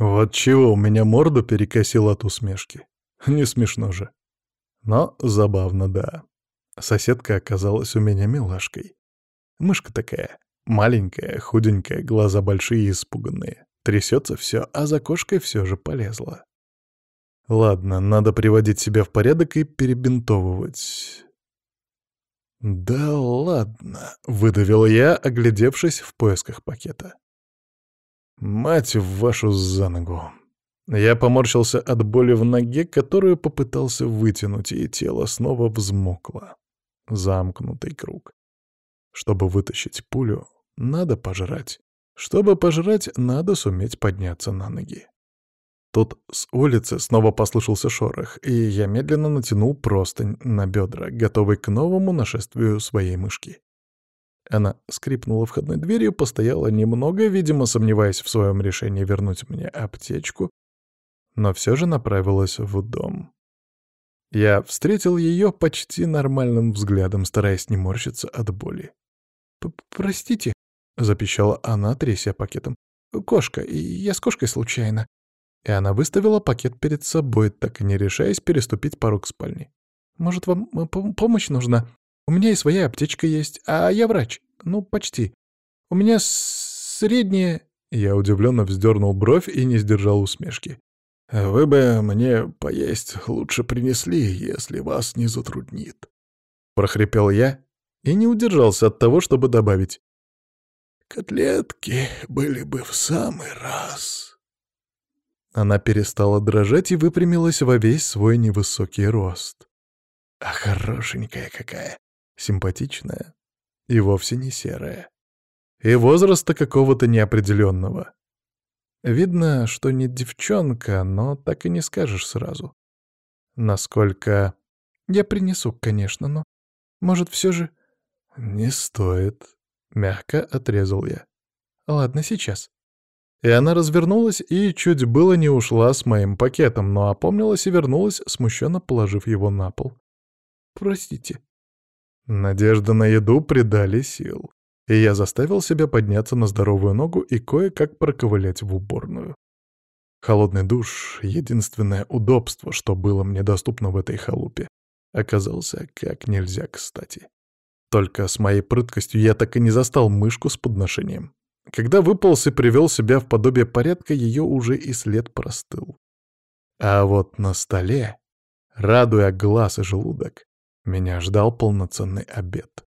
Вот чего у меня морду перекосило от усмешки. Не смешно же. Но забавно, да. Соседка оказалась у меня милашкой. Мышка такая, маленькая, худенькая, глаза большие и испуганные. Трясется все, а за кошкой все же полезла. Ладно, надо приводить себя в порядок и перебинтовывать. «Да ладно», — выдавил я, оглядевшись в поисках пакета. «Мать вашу за ногу!» Я поморщился от боли в ноге, которую попытался вытянуть, и тело снова взмокло. Замкнутый круг. Чтобы вытащить пулю, надо пожрать. Чтобы пожрать, надо суметь подняться на ноги. Тут с улицы снова послышался шорох, и я медленно натянул простынь на бедра, готовый к новому нашествию своей мышки. Она скрипнула входной дверью, постояла немного, видимо, сомневаясь в своем решении вернуть мне аптечку, но все же направилась в дом. Я встретил ее почти нормальным взглядом, стараясь не морщиться от боли. «Простите», — запищала она, тряся пакетом. «Кошка, я с кошкой случайно». И она выставила пакет перед собой, так и не решаясь переступить порог спальни. «Может, вам э, помощь нужна? У меня и своя аптечка есть, а я врач. Ну, почти. У меня средняя...» Я удивленно вздернул бровь и не сдержал усмешки. «Вы бы мне поесть лучше принесли, если вас не затруднит», — прохрипел я и не удержался от того, чтобы добавить. «Котлетки были бы в самый раз». Она перестала дрожать и выпрямилась во весь свой невысокий рост. А хорошенькая какая, симпатичная и вовсе не серая. И возраста какого-то неопределенного. Видно, что не девчонка, но так и не скажешь сразу. Насколько... Я принесу, конечно, но... Может, все же... Не стоит. Мягко отрезал я. Ладно, сейчас. И она развернулась и чуть было не ушла с моим пакетом, но опомнилась и вернулась, смущенно положив его на пол. «Простите». Надежда на еду придали сил, и я заставил себя подняться на здоровую ногу и кое-как проковылять в уборную. Холодный душ — единственное удобство, что было мне доступно в этой халупе, оказался как нельзя кстати. Только с моей прыткостью я так и не застал мышку с подношением. Когда выполз и привел себя в подобие порядка, ее уже и след простыл. А вот на столе, радуя глаз и желудок, меня ждал полноценный обед.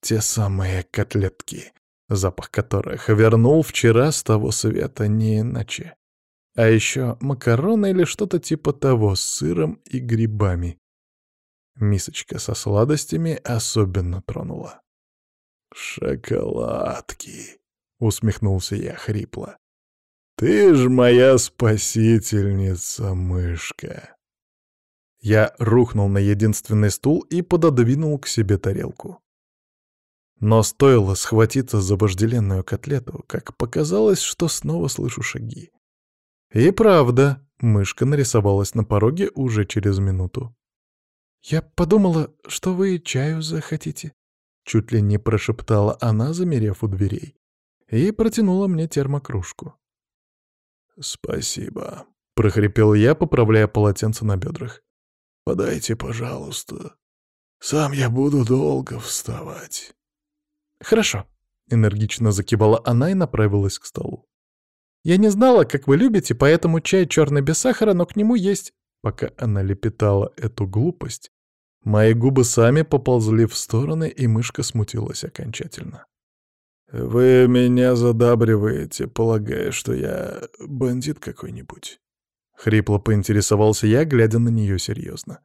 Те самые котлетки, запах которых вернул вчера с того света не иначе. А еще макароны или что-то типа того с сыром и грибами. Мисочка со сладостями особенно тронула. «Шоколадки!» — усмехнулся я хрипло. «Ты ж моя спасительница, мышка!» Я рухнул на единственный стул и пододвинул к себе тарелку. Но стоило схватиться за вожделенную котлету, как показалось, что снова слышу шаги. И правда, мышка нарисовалась на пороге уже через минуту. «Я подумала, что вы чаю захотите», — чуть ли не прошептала она, замерев у дверей и протянула мне термокружку. «Спасибо», — прохрипел я, поправляя полотенце на бедрах. «Подайте, пожалуйста. Сам я буду долго вставать». «Хорошо», — энергично закивала она и направилась к столу. «Я не знала, как вы любите, поэтому чай черный без сахара, но к нему есть...» Пока она лепетала эту глупость, мои губы сами поползли в стороны, и мышка смутилась окончательно. «Вы меня задабриваете, полагая, что я бандит какой-нибудь?» Хрипло поинтересовался я, глядя на нее серьезно.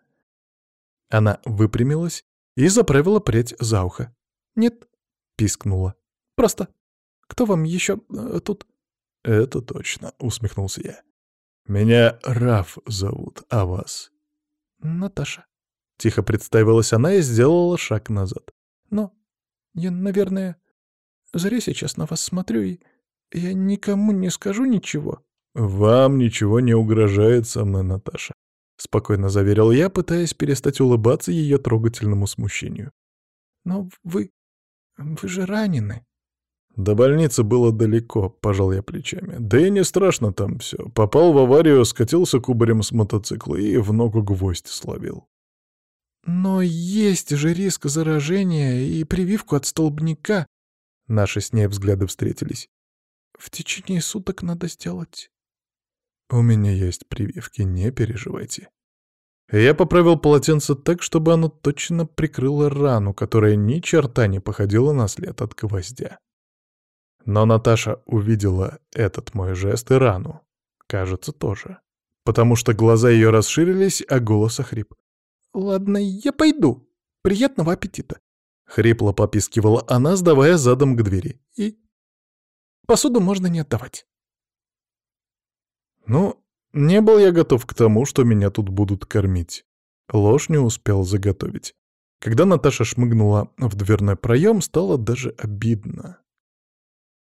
Она выпрямилась и заправила прядь за ухо. «Нет», — пискнула. «Просто. Кто вам еще э, тут?» «Это точно», — усмехнулся я. «Меня Раф зовут, а вас?» «Наташа», — тихо представилась она и сделала шаг назад. «Но я, наверное, Зря сейчас на вас смотрю, и я никому не скажу ничего». «Вам ничего не угрожает со мной, Наташа», — спокойно заверил я, пытаясь перестать улыбаться ее трогательному смущению. «Но вы... вы же ранены». До больницы было далеко, пожал я плечами. Да и не страшно там все. Попал в аварию, скатился кубарем с мотоцикла и в ногу гвоздь словил. Но есть же риск заражения и прививку от столбняка. Наши с ней взгляды встретились. В течение суток надо сделать. У меня есть прививки, не переживайте. Я поправил полотенце так, чтобы оно точно прикрыло рану, которая ни черта не походила на след от гвоздя. Но Наташа увидела этот мой жест и рану. Кажется, тоже. Потому что глаза ее расширились, а голос охрип. «Ладно, я пойду. Приятного аппетита!» Хрипло попискивала она, сдавая задом к двери. «И посуду можно не отдавать». Ну, не был я готов к тому, что меня тут будут кормить. Ложь не успел заготовить. Когда Наташа шмыгнула в дверной проем, стало даже обидно.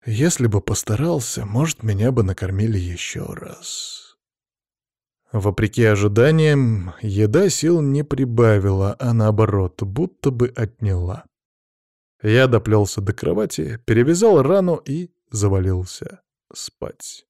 Если бы постарался, может, меня бы накормили еще раз. Вопреки ожиданиям, еда сил не прибавила, а наоборот, будто бы отняла. Я доплелся до кровати, перевязал рану и завалился спать.